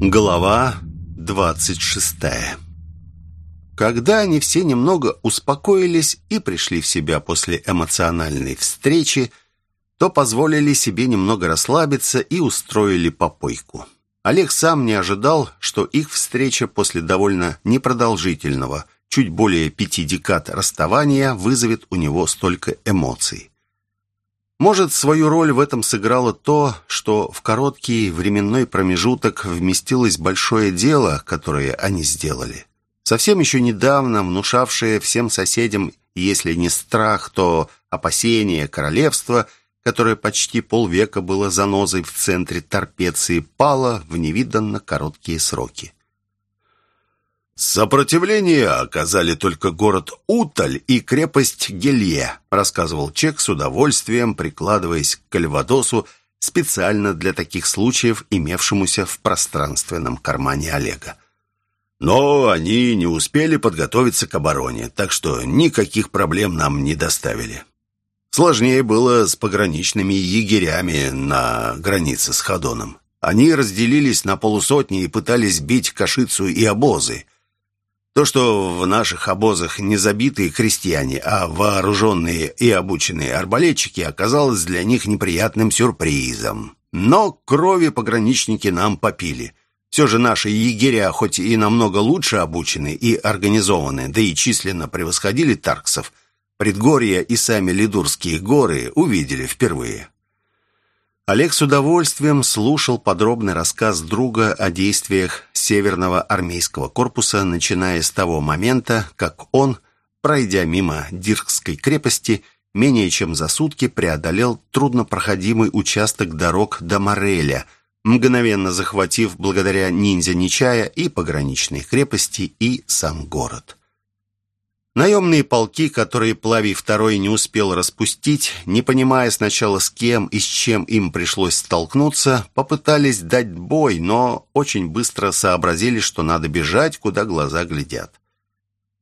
Глава двадцать шестая Когда они все немного успокоились и пришли в себя после эмоциональной встречи, то позволили себе немного расслабиться и устроили попойку. Олег сам не ожидал, что их встреча после довольно непродолжительного, чуть более пяти декад расставания вызовет у него столько эмоций. Может, свою роль в этом сыграло то, что в короткий временной промежуток вместилось большое дело, которое они сделали. Совсем еще недавно внушавшее всем соседям, если не страх, то опасение королевства, которое почти полвека было занозой в центре торпеции, пало в невиданно короткие сроки. «Сопротивление оказали только город Уталь и крепость Гелье», рассказывал Чек с удовольствием, прикладываясь к кальвадосу, специально для таких случаев, имевшемуся в пространственном кармане Олега. «Но они не успели подготовиться к обороне, так что никаких проблем нам не доставили. Сложнее было с пограничными егерями на границе с Хадоном. Они разделились на полусотни и пытались бить кашицу и обозы – то, что в наших обозах не забитые крестьяне, а вооруженные и обученные арбалетчики, оказалось для них неприятным сюрпризом. Но крови пограничники нам попили. Все же наши егеря, хоть и намного лучше обучены и организованы, да и численно превосходили тарксов, предгорья и сами Лидурские горы увидели впервые. Олег с удовольствием слушал подробный рассказ друга о действиях Северного армейского корпуса, начиная с того момента, как он, пройдя мимо Диркской крепости, менее чем за сутки преодолел труднопроходимый участок дорог до Мореля, мгновенно захватив благодаря ниндзя Нечая и пограничные крепости, и сам город. Наемные полки, которые Плавий II не успел распустить, не понимая сначала с кем и с чем им пришлось столкнуться, попытались дать бой, но очень быстро сообразили, что надо бежать, куда глаза глядят.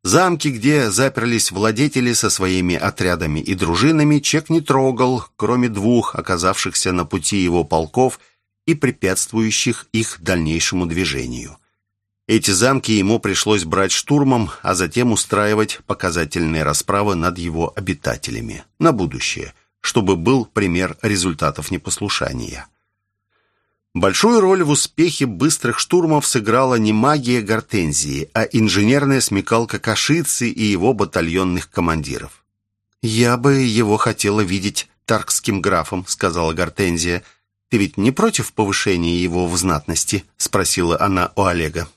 Замки, где заперлись владетели со своими отрядами и дружинами, Чек не трогал, кроме двух, оказавшихся на пути его полков и препятствующих их дальнейшему движению – эти замки ему пришлось брать штурмом, а затем устраивать показательные расправы над его обитателями на будущее, чтобы был пример результатов непослушания. Большую роль в успехе быстрых штурмов сыграла не магия Гортензии, а инженерная смекалка Кашицы и его батальонных командиров. «Я бы его хотела видеть таркским графом», — сказала Гортензия. «Ты ведь не против повышения его в знатности?» — спросила она у Олега.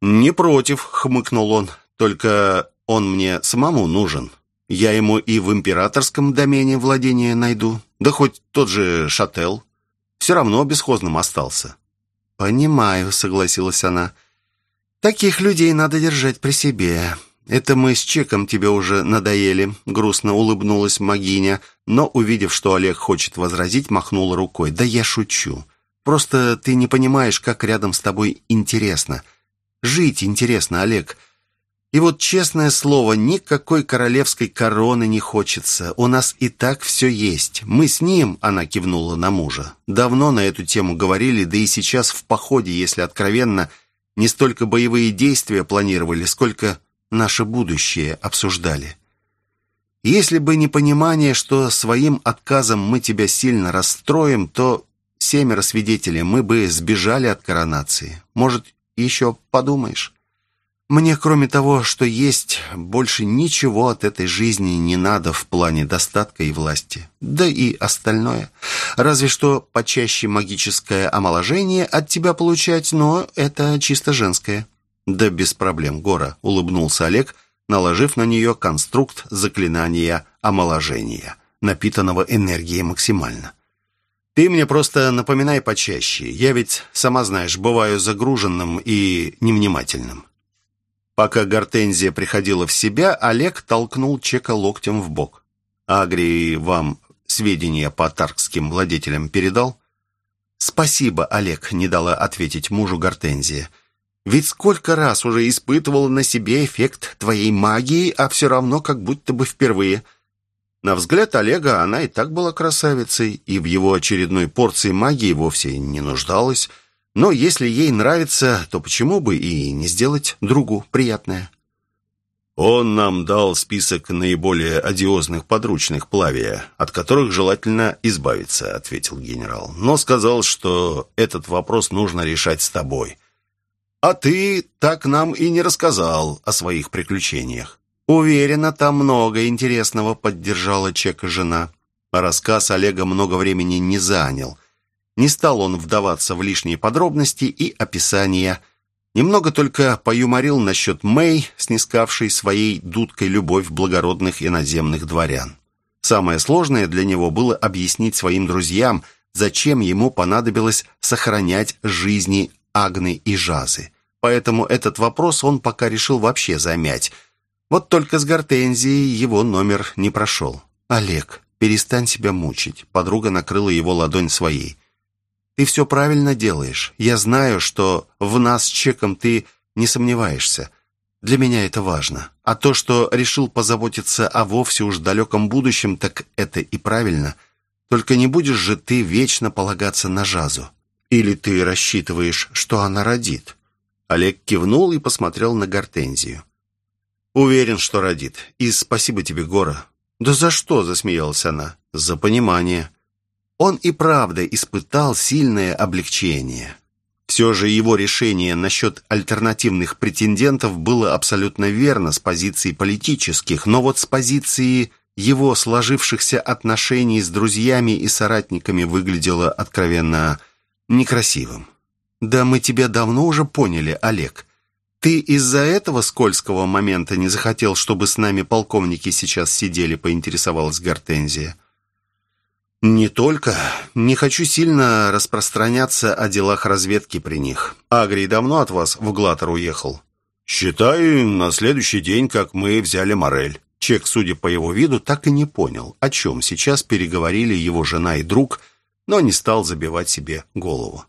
«Не против», — хмыкнул он. «Только он мне самому нужен. Я ему и в императорском домене владения найду. Да хоть тот же шател. Все равно бесхозным остался». «Понимаю», — согласилась она. «Таких людей надо держать при себе. Это мы с Чеком тебе уже надоели», — грустно улыбнулась Магиня, но, увидев, что Олег хочет возразить, махнула рукой. «Да я шучу. Просто ты не понимаешь, как рядом с тобой интересно». Жить интересно, Олег. И вот, честное слово, никакой королевской короны не хочется. У нас и так все есть. Мы с ним, она кивнула на мужа, давно на эту тему говорили, да и сейчас в походе, если откровенно, не столько боевые действия планировали, сколько наше будущее обсуждали. Если бы не понимание, что своим отказом мы тебя сильно расстроим, то семеро свидетелей мы бы сбежали от коронации. Может, еще подумаешь. Мне, кроме того, что есть, больше ничего от этой жизни не надо в плане достатка и власти. Да и остальное. Разве что почаще магическое омоложение от тебя получать, но это чисто женское. Да без проблем, Гора, улыбнулся Олег, наложив на нее конструкт заклинания омоложения, напитанного энергией максимально. Ты мне просто напоминай почаще. Я ведь, сама знаешь, бываю загруженным и невнимательным». Пока Гортензия приходила в себя, Олег толкнул Чека локтем в бок. «Агрий вам сведения по таркским владетелям передал?» «Спасибо, Олег», — не дала ответить мужу Гортензия. «Ведь сколько раз уже испытывала на себе эффект твоей магии, а все равно как будто бы впервые». На взгляд Олега она и так была красавицей, и в его очередной порции магии вовсе не нуждалась. Но если ей нравится, то почему бы и не сделать другу приятное? Он нам дал список наиболее одиозных подручных плавия, от которых желательно избавиться, ответил генерал. Но сказал, что этот вопрос нужно решать с тобой. А ты так нам и не рассказал о своих приключениях. Уверена, там много интересного, поддержала Чека жена. Рассказ Олега много времени не занял. Не стал он вдаваться в лишние подробности и описания Немного только поюморил насчет Мэй, снискавшей своей дудкой любовь благородных иноземных дворян. Самое сложное для него было объяснить своим друзьям, зачем ему понадобилось сохранять жизни Агны и Жазы. Поэтому этот вопрос он пока решил вообще замять. Вот только с Гортензией его номер не прошел. «Олег, перестань себя мучить». Подруга накрыла его ладонь своей. Ты все правильно делаешь. Я знаю, что в нас с Чеком ты не сомневаешься. Для меня это важно. А то, что решил позаботиться о вовсе уж далеком будущем, так это и правильно. Только не будешь же ты вечно полагаться на Жазу. Или ты рассчитываешь, что она родит?» Олег кивнул и посмотрел на Гортензию. «Уверен, что родит. И спасибо тебе, Гора». «Да за что?» — засмеялась она. «За понимание. Он и правда испытал сильное облегчение. Все же его решение насчет альтернативных претендентов было абсолютно верно с позиции политических, но вот с позиции его сложившихся отношений с друзьями и соратниками выглядело откровенно некрасивым. «Да мы тебя давно уже поняли, Олег. Ты из-за этого скользкого момента не захотел, чтобы с нами полковники сейчас сидели», поинтересовалась Гортензия. «Не только. Не хочу сильно распространяться о делах разведки при них. Агрий давно от вас в Глатор уехал?» «Считай, на следующий день, как мы взяли Морель». Чек, судя по его виду, так и не понял, о чем сейчас переговорили его жена и друг, но не стал забивать себе голову.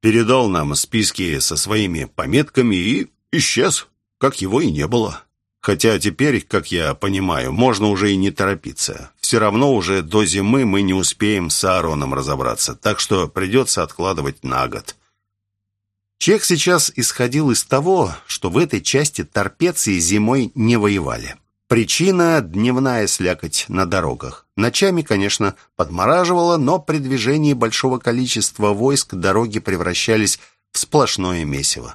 Передал нам списки со своими пометками и исчез, как его и не было. Хотя теперь, как я понимаю, можно уже и не торопиться. Все равно уже до зимы мы не успеем с Аароном разобраться, так что придется откладывать на год. Чех сейчас исходил из того, что в этой части торпеции зимой не воевали. Причина – дневная слякоть на дорогах. Ночами, конечно, подмораживало, но при движении большого количества войск дороги превращались в сплошное месиво.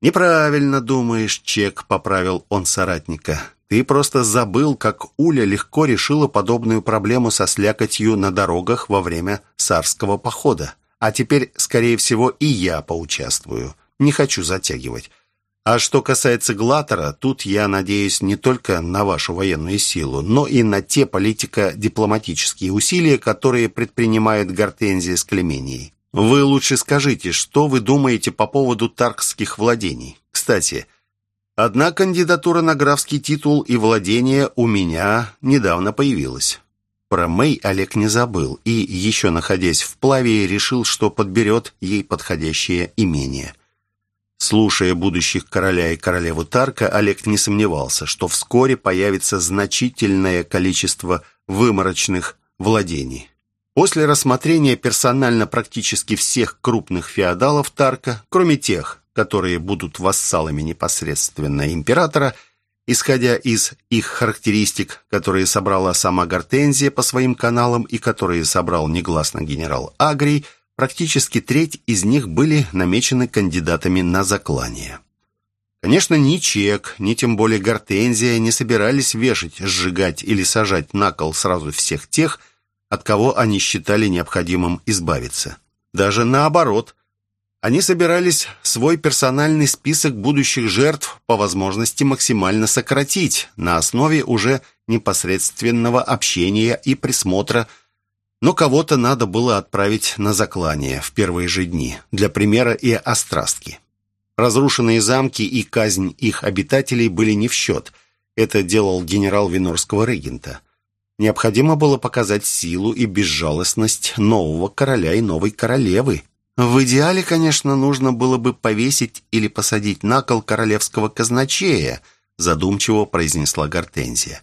«Неправильно думаешь, Чек», — поправил он соратника. «Ты просто забыл, как Уля легко решила подобную проблему со слякотью на дорогах во время царского похода. А теперь, скорее всего, и я поучаствую. Не хочу затягивать. А что касается Глатора, тут я надеюсь не только на вашу военную силу, но и на те политико-дипломатические усилия, которые предпринимает Гортензия с Клеменией. Вы лучше скажите, что вы думаете по поводу таркских владений? Кстати, одна кандидатура на графский титул и владение у меня недавно появилась. Про Мэй Олег не забыл и, еще находясь в плаве, решил, что подберет ей подходящее имение. Слушая будущих короля и королеву Тарка, Олег не сомневался, что вскоре появится значительное количество выморочных владений. После рассмотрения персонально практически всех крупных феодалов Тарка, кроме тех, которые будут вассалами непосредственно императора, исходя из их характеристик, которые собрала сама Гортензия по своим каналам и которые собрал негласно генерал Агрий, практически треть из них были намечены кандидатами на заклание. Конечно, ни Чек, ни тем более Гортензия не собирались вешать, сжигать или сажать на кол сразу всех тех, от кого они считали необходимым избавиться. Даже наоборот, они собирались свой персональный список будущих жертв по возможности максимально сократить на основе уже непосредственного общения и присмотра, но кого-то надо было отправить на заклание в первые же дни, для примера и острастки. Разрушенные замки и казнь их обитателей были не в счет. Это делал генерал Винорского регента – Необходимо было показать силу и безжалостность нового короля и новой королевы. В идеале, конечно, нужно было бы повесить или посадить на кол королевского казначея, задумчиво произнесла Гортензия.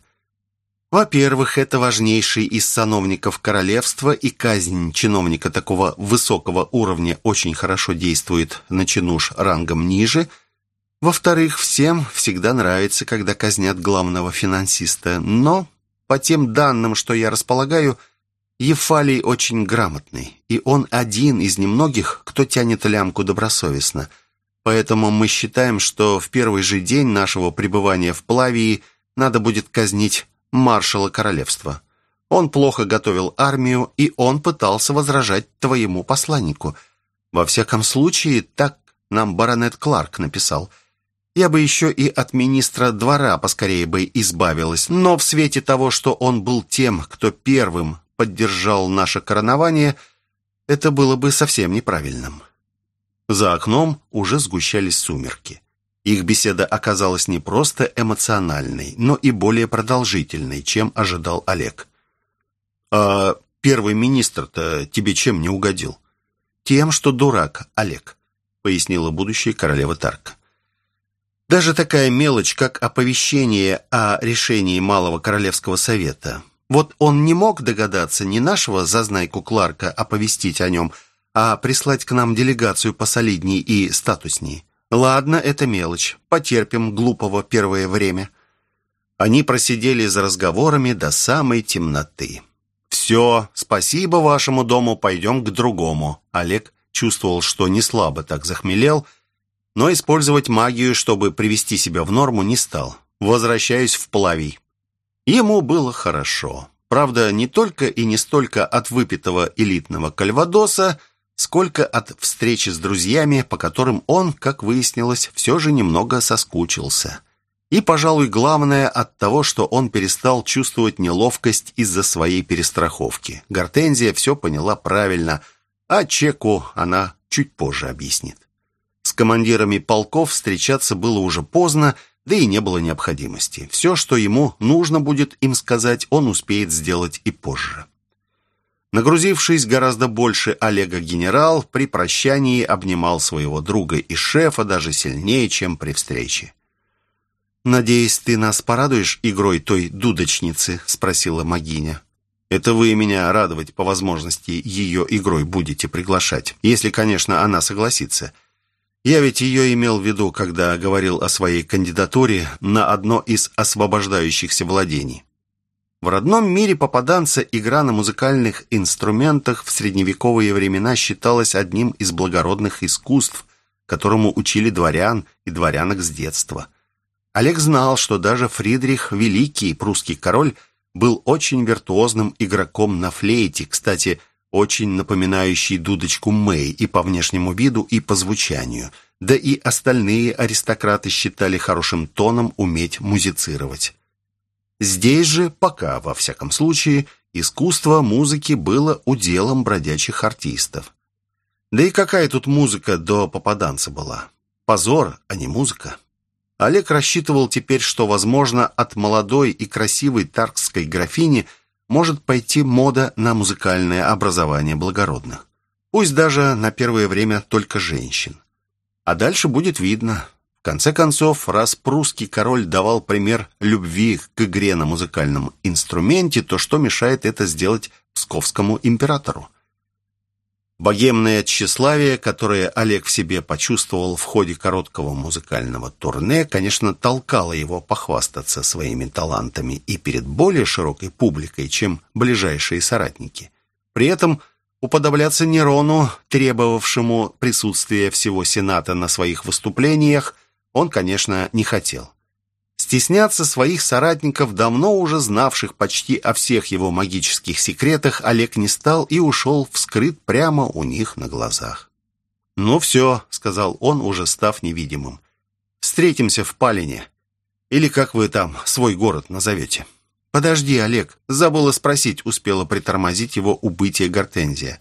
Во-первых, это важнейший из сановников королевства, и казнь чиновника такого высокого уровня очень хорошо действует на чинуш рангом ниже. Во-вторых, всем всегда нравится, когда казнят главного финансиста. Но, по тем данным, что я располагаю, Ефалий очень грамотный, и он один из немногих, кто тянет лямку добросовестно. Поэтому мы считаем, что в первый же день нашего пребывания в Плавии надо будет казнить маршала королевства. Он плохо готовил армию, и он пытался возражать твоему посланнику. Во всяком случае, так нам баронет Кларк написал. Я бы еще и от министра двора поскорее бы избавилась, но в свете того, что он был тем, кто первым поддержал наше коронование, это было бы совсем неправильным. За окном уже сгущались сумерки. Их беседа оказалась не просто эмоциональной, но и более продолжительной, чем ожидал Олег. «А первый министр-то тебе чем не угодил?» «Тем, что дурак, Олег», — пояснила будущая королева Тарка. «Даже такая мелочь, как оповещение о решении Малого Королевского Совета. Вот он не мог догадаться не нашего зазнайку Кларка оповестить о нем, а прислать к нам делегацию посолидней и статусней. Ладно, это мелочь. Потерпим глупого первое время. Они просидели за разговорами до самой темноты. «Все, спасибо вашему дому, пойдем к другому». Олег чувствовал, что не слабо так захмелел, но использовать магию, чтобы привести себя в норму, не стал. Возвращаюсь в Плавий. Ему было хорошо. Правда, не только и не столько от выпитого элитного кальвадоса, сколько от встречи с друзьями, по которым он, как выяснилось, все же немного соскучился. И, пожалуй, главное от того, что он перестал чувствовать неловкость из-за своей перестраховки. Гортензия все поняла правильно, а Чеку она чуть позже объяснит. С командирами полков встречаться было уже поздно, да и не было необходимости. Все, что ему нужно будет им сказать, он успеет сделать и позже. Нагрузившись гораздо больше Олега генерал, при прощании обнимал своего друга и шефа даже сильнее, чем при встрече. «Надеюсь, ты нас порадуешь игрой той дудочницы?» — спросила Магиня. «Это вы меня радовать по возможности ее игрой будете приглашать, если, конечно, она согласится. Я ведь ее имел в виду, когда говорил о своей кандидатуре на одно из освобождающихся владений». В родном мире попаданца игра на музыкальных инструментах в средневековые времена считалась одним из благородных искусств, которому учили дворян и дворянок с детства. Олег знал, что даже Фридрих Великий, прусский король, был очень виртуозным игроком на флейте, кстати, очень напоминающий дудочку Мэй и по внешнему виду, и по звучанию. Да и остальные аристократы считали хорошим тоном уметь музицировать. Здесь же, пока, во всяком случае, искусство музыки было уделом бродячих артистов. Да и какая тут музыка до попаданца была? Позор, а не музыка. Олег рассчитывал теперь, что, возможно, от молодой и красивой таркской графини может пойти мода на музыкальное образование благородных. Пусть даже на первое время только женщин. А дальше будет видно. В конце концов, раз прусский король давал пример любви к игре на музыкальном инструменте, то что мешает это сделать псковскому императору? Богемное тщеславие, которое Олег в себе почувствовал в ходе короткого музыкального турне, конечно, толкало его похвастаться своими талантами и перед более широкой публикой, чем ближайшие соратники. При этом уподобляться Нерону, требовавшему присутствия всего Сената на своих выступлениях, он, конечно, не хотел. Стесняться своих соратников, давно уже знавших почти о всех его магических секретах, Олег не стал и ушел вскрыт прямо у них на глазах. «Ну все», — сказал он, уже став невидимым. «Встретимся в Палине. Или как вы там свой город назовете». «Подожди, Олег, забыла спросить», — успела притормозить его убытие Гортензия.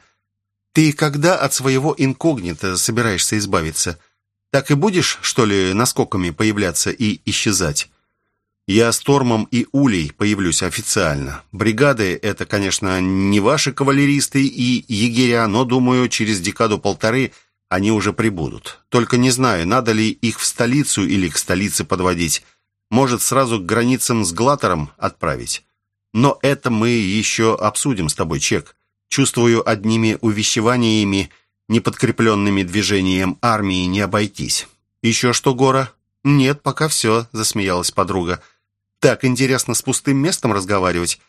«Ты когда от своего инкогнито собираешься избавиться? Так и будешь, что ли, наскоками появляться и исчезать? Я с Тормом и Улей появлюсь официально. Бригады — это, конечно, не ваши кавалеристы и егеря, но, думаю, через декаду-полторы они уже прибудут. Только не знаю, надо ли их в столицу или к столице подводить. Может, сразу к границам с Глатором отправить. Но это мы еще обсудим с тобой, Чек. Чувствую, одними увещеваниями, неподкрепленными движением армии, не обойтись. Еще что, Гора? Нет, пока все, засмеялась подруга. Так интересно с пустым местом разговаривать.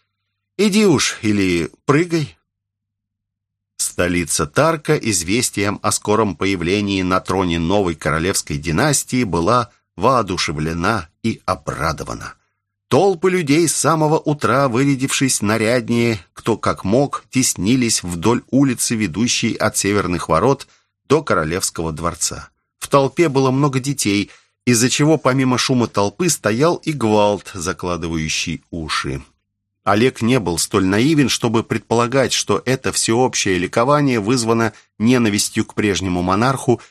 Иди уж или прыгай. Столица Тарка известием о скором появлении на троне новой королевской династии была воодушевлена и обрадована. Толпы людей с самого утра, вырядившись наряднее, кто как мог, теснились вдоль улицы, ведущей от северных ворот до королевского дворца. В толпе было много детей, из-за чего помимо шума толпы стоял и гвалт, закладывающий уши. Олег не был столь наивен, чтобы предполагать, что это всеобщее ликование вызвано ненавистью к прежнему монарху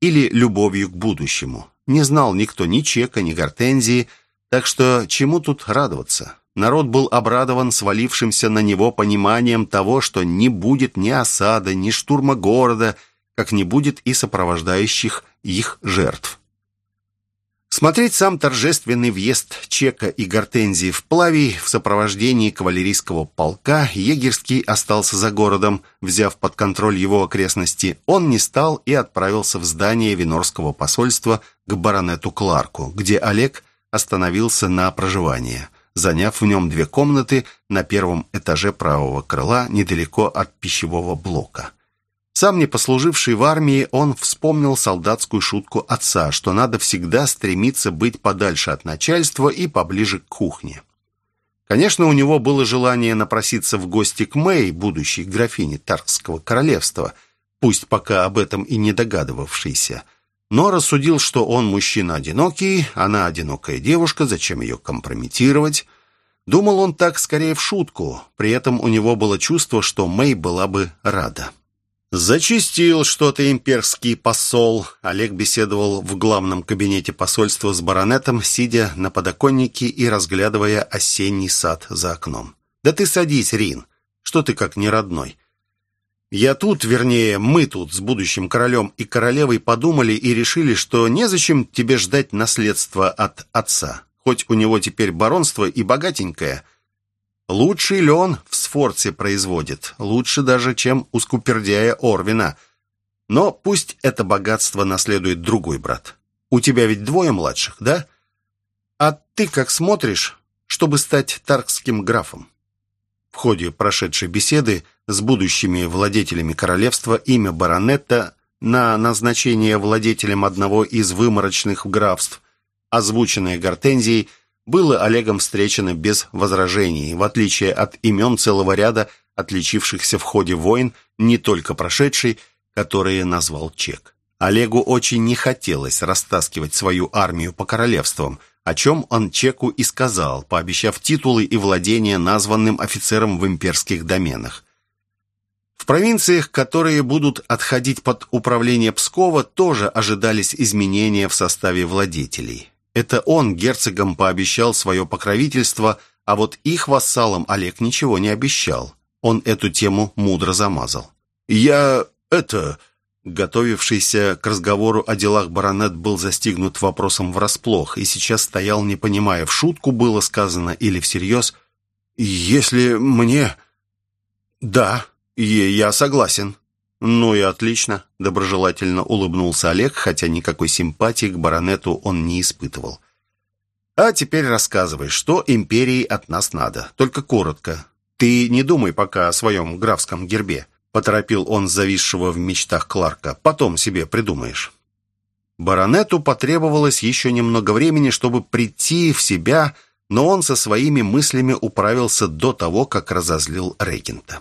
или любовью к будущему. Не знал никто ни Чека, ни Гортензии, так что чему тут радоваться? Народ был обрадован свалившимся на него пониманием того, что не будет ни осады, ни штурма города, как не будет и сопровождающих их жертв. Смотреть сам торжественный въезд Чека и Гортензии в Плавий в сопровождении кавалерийского полка Егерский остался за городом, взяв под контроль его окрестности. Он не стал и отправился в здание Винорского посольства к баронету Кларку, где Олег остановился на проживание, заняв в нем две комнаты на первом этаже правого крыла недалеко от пищевого блока. Сам не послуживший в армии, он вспомнил солдатскую шутку отца, что надо всегда стремиться быть подальше от начальства и поближе к кухне. Конечно, у него было желание напроситься в гости к Мэй, будущей графине Таркского королевства, пусть пока об этом и не догадывавшийся – но рассудил, что он мужчина одинокий, она одинокая девушка, зачем ее компрометировать. Думал он так скорее в шутку, при этом у него было чувство, что Мэй была бы рада. Зачистил что-то имперский посол. Олег беседовал в главном кабинете посольства с баронетом, сидя на подоконнике и разглядывая осенний сад за окном. «Да ты садись, Рин. Что ты как неродной? Я тут, вернее, мы тут с будущим королем и королевой подумали и решили, что незачем тебе ждать наследства от отца. Хоть у него теперь баронство и богатенькое. Лучший лен в Сфорце производит. Лучше даже, чем у скупердяя Орвина. Но пусть это богатство наследует другой брат. У тебя ведь двое младших, да? А ты как смотришь, чтобы стать таркским графом? В ходе прошедшей беседы с будущими владетелями королевства имя баронета на назначение владетелем одного из выморочных графств, озвученное Гортензией, было Олегом встречено без возражений, в отличие от имен целого ряда отличившихся в ходе войн, не только прошедшей, которые назвал Чек. Олегу очень не хотелось растаскивать свою армию по королевствам – о чем он Чеку и сказал, пообещав титулы и владения названным офицерам в имперских доменах. В провинциях, которые будут отходить под управление Пскова, тоже ожидались изменения в составе владетелей. Это он герцогам пообещал свое покровительство, а вот их вассалам Олег ничего не обещал. Он эту тему мудро замазал. «Я... это...» Готовившийся к разговору о делах баронет был застигнут вопросом врасплох и сейчас стоял, не понимая, в шутку было сказано или всерьез. «Если мне...» «Да, я согласен». «Ну и отлично», — доброжелательно улыбнулся Олег, хотя никакой симпатии к баронету он не испытывал. «А теперь рассказывай, что империи от нас надо, только коротко. Ты не думай пока о своем графском гербе». Поторопил он зависшего в мечтах Кларка. «Потом себе придумаешь». Баронету потребовалось еще немного времени, чтобы прийти в себя, но он со своими мыслями управился до того, как разозлил регента.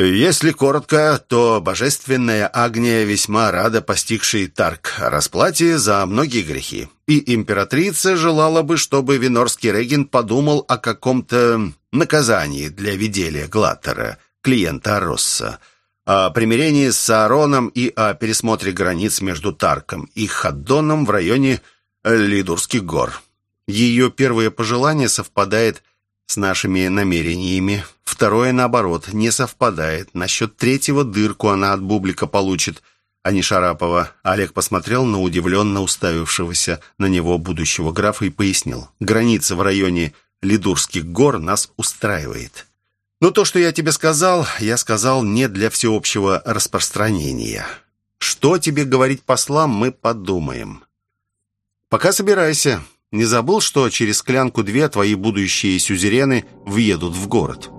Если коротко, то божественная Агния весьма рада постигшей Тарк расплате за многие грехи. И императрица желала бы, чтобы Винорский регент подумал о каком-то наказании для Виделия Глаттера – клиента Росса, о примирении с Аароном и о пересмотре границ между Тарком и Хаддоном в районе Лидурских гор. Ее первое пожелание совпадает с нашими намерениями. Второе, наоборот, не совпадает. Насчет третьего дырку она от Бублика получит, а не Шарапова. Олег посмотрел на удивленно уставившегося на него будущего графа и пояснил. Граница в районе Лидурских гор нас устраивает. Но то, что я тебе сказал, я сказал не для всеобщего распространения. Что тебе говорить послам, мы подумаем. Пока собирайся. Не забыл, что через клянку-две твои будущие сюзерены въедут в город?»